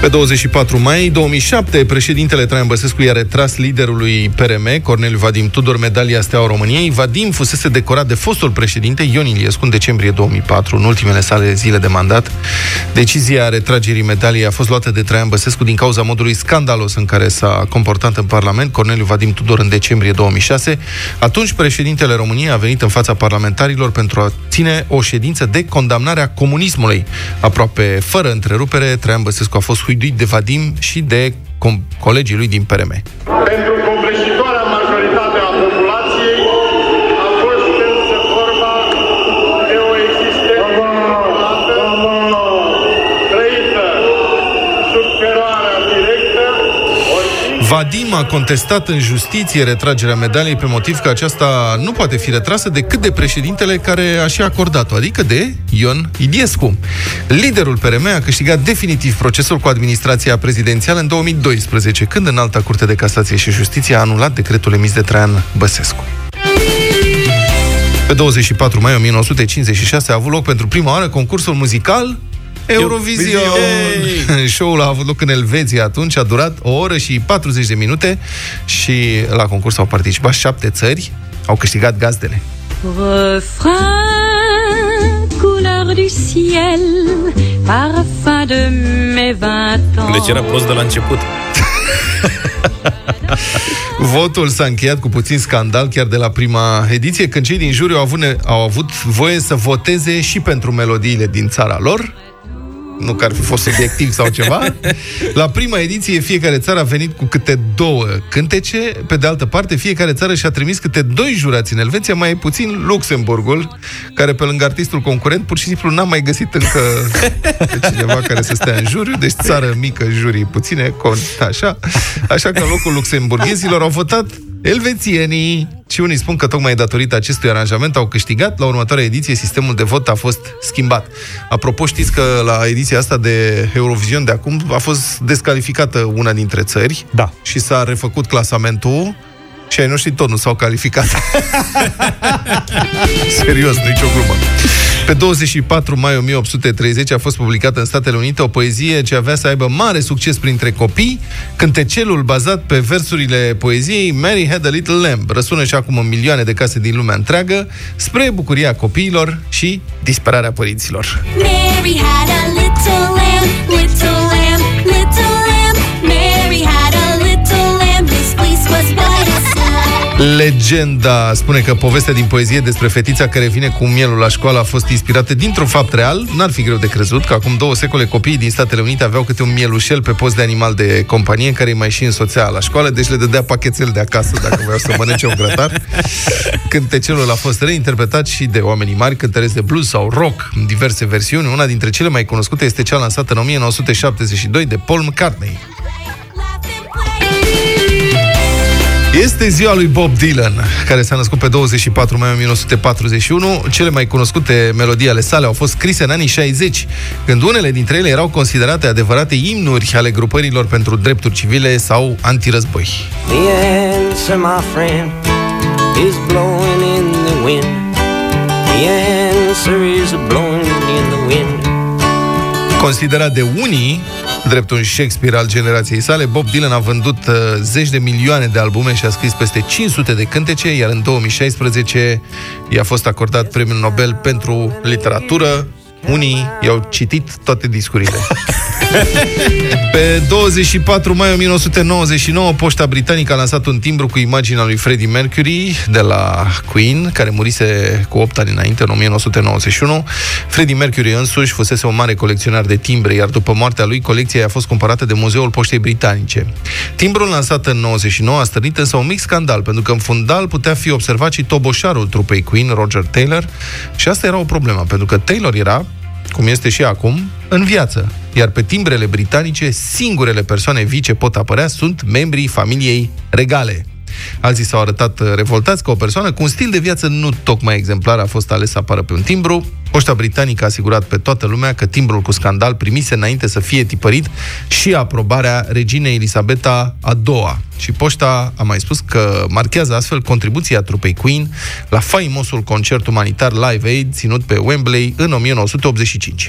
Pe 24 mai 2007, președintele Traian Băsescu i-a retras liderului PRM, Corneliu Vadim Tudor, medalia Steaua României. Vadim fusese decorat de fostul președinte Ion Iliescu în decembrie 2004, în ultimele sale zile de mandat. Decizia retragerii medaliei a fost luată de Traian Băsescu din cauza modului scandalos în care s-a comportat în Parlament Corneliu Vadim Tudor în decembrie 2006. Atunci, președintele României a venit în fața parlamentarilor pentru a ține o ședință de condamnare a comunismului. Aproape fără întrerupere, Traian Băsescu a fost huiduit de Vadim și de colegii lui din PRM. Pentru covârșitoarea majoritate a populației a fost însă vorba de o existență trăită sub teroarea directă Vadim a contestat în justiție retragerea medaliei pe motiv că aceasta nu poate fi retrasă decât de președintele care a și acordat-o, adică de Ion Iliescu. Liderul PRM a câștigat definitiv procesul cu administrația prezidențială în 2012, când în alta curte de casație și justiție a anulat decretul emis de Traian Băsescu. Pe 24 mai 1956 a avut loc pentru prima oară concursul muzical Eurovision. Show-ul a avut loc în Elveția atunci, a durat o oră și 40 de minute și la concurs au participat șapte țări, au câștigat gazdele. Refrain, couleur du ciel, parfum de mes vingt ans. Deci era prost de la început. Votul s-a încheiat cu puțin scandal chiar de la prima ediție, când cei din juriu au avut, au avut voie să voteze și pentru melodiile din țara lor, nu că ar fi fost subiectiv sau ceva. La prima ediție, fiecare țară a venit cu câte două cântece. Pe de altă parte, fiecare țară și-a trimis câte doi jurați în Elveția, mai puțin Luxemburgul, care pe lângă artistul concurent, pur și simplu n-a mai găsit încă pe cineva care să stea în juriu. Deci țară mică, jurii puține, cont, așa. Așa că în locul luxemburghezilor au votat Elvețienii și unii spun că tocmai datorită acestui aranjament au câștigat. La următoarea ediție sistemul de vot a fost schimbat. Apropo, știți că la ediția asta de Eurovision de acum a fost descalificată una dintre țări Da. și s-a refăcut clasamentul și ai noștri tot nu s-au calificat. Serios, nicio glumă. Pe 24 mai 1830 a fost publicată în Statele Unite o poezie ce avea să aibă mare succes printre copii, cântecelul bazat pe versurile poeziei Mary Had a Little Lamb. Răsună și acum în milioane de case din lumea întreagă, spre bucuria copiilor și disperarea părinților. Mary had a Legenda spune că povestea din poezie despre fetița care vine cu mielul la școală a fost inspirată dintr-un fapt real. N-ar fi greu de crezut că acum două secole copiii din Statele Unite aveau câte un mielușel pe post de animal de companie în care îi mai și însoțea la școală, deci le dădea pachetel de acasă dacă voiau să mănânce un grătar. Cântecelul a fost reinterpretat și de oamenii mari, cântăreți de blues sau rock în diverse versiuni. Una dintre cele mai cunoscute este cea lansată în 1972 de Paul McCartney. Este ziua lui Bob Dylan, care s-a născut pe 24 mai 1941. Cele mai cunoscute melodii ale sale au fost scrise în anii 60, când unele dintre ele erau considerate adevărate imnuri ale grupărilor pentru drepturi civile sau antirăzboi. The answer, Considerat de unii drept un Shakespeare al generației sale, Bob Dylan a vândut uh, zeci de milioane de albume și a scris peste 500 de cântece, iar în 2016 i-a fost acordat premiul Nobel pentru literatură. Unii i-au citit toate discurile. Pe 24 mai 1999, poșta britanică a lansat un timbru cu imaginea lui Freddie Mercury de la Queen, care murise cu 8 ani înainte, în 1991. Freddie Mercury însuși fusese un mare colecționar de timbre, iar după moartea lui, colecția i-a fost cumpărată de Muzeul Poștei Britanice. Timbrul lansat în 99 a stârnit însă un mic scandal, pentru că în fundal putea fi observat și toboșarul trupei Queen, Roger Taylor, și asta era o problemă, pentru că Taylor era cum este și acum, în viață. Iar pe timbrele britanice, singurele persoane vii ce pot apărea sunt membrii familiei regale. Alții s-au arătat revoltați că o persoană cu un stil de viață nu tocmai exemplar a fost ales să apară pe un timbru. Poșta britanică a asigurat pe toată lumea că timbrul cu scandal primise înainte să fie tipărit și aprobarea reginei Elisabeta a II-a. Și poșta a mai spus că marchează astfel contribuția trupei Queen la faimosul concert umanitar Live Aid ținut pe Wembley în 1985.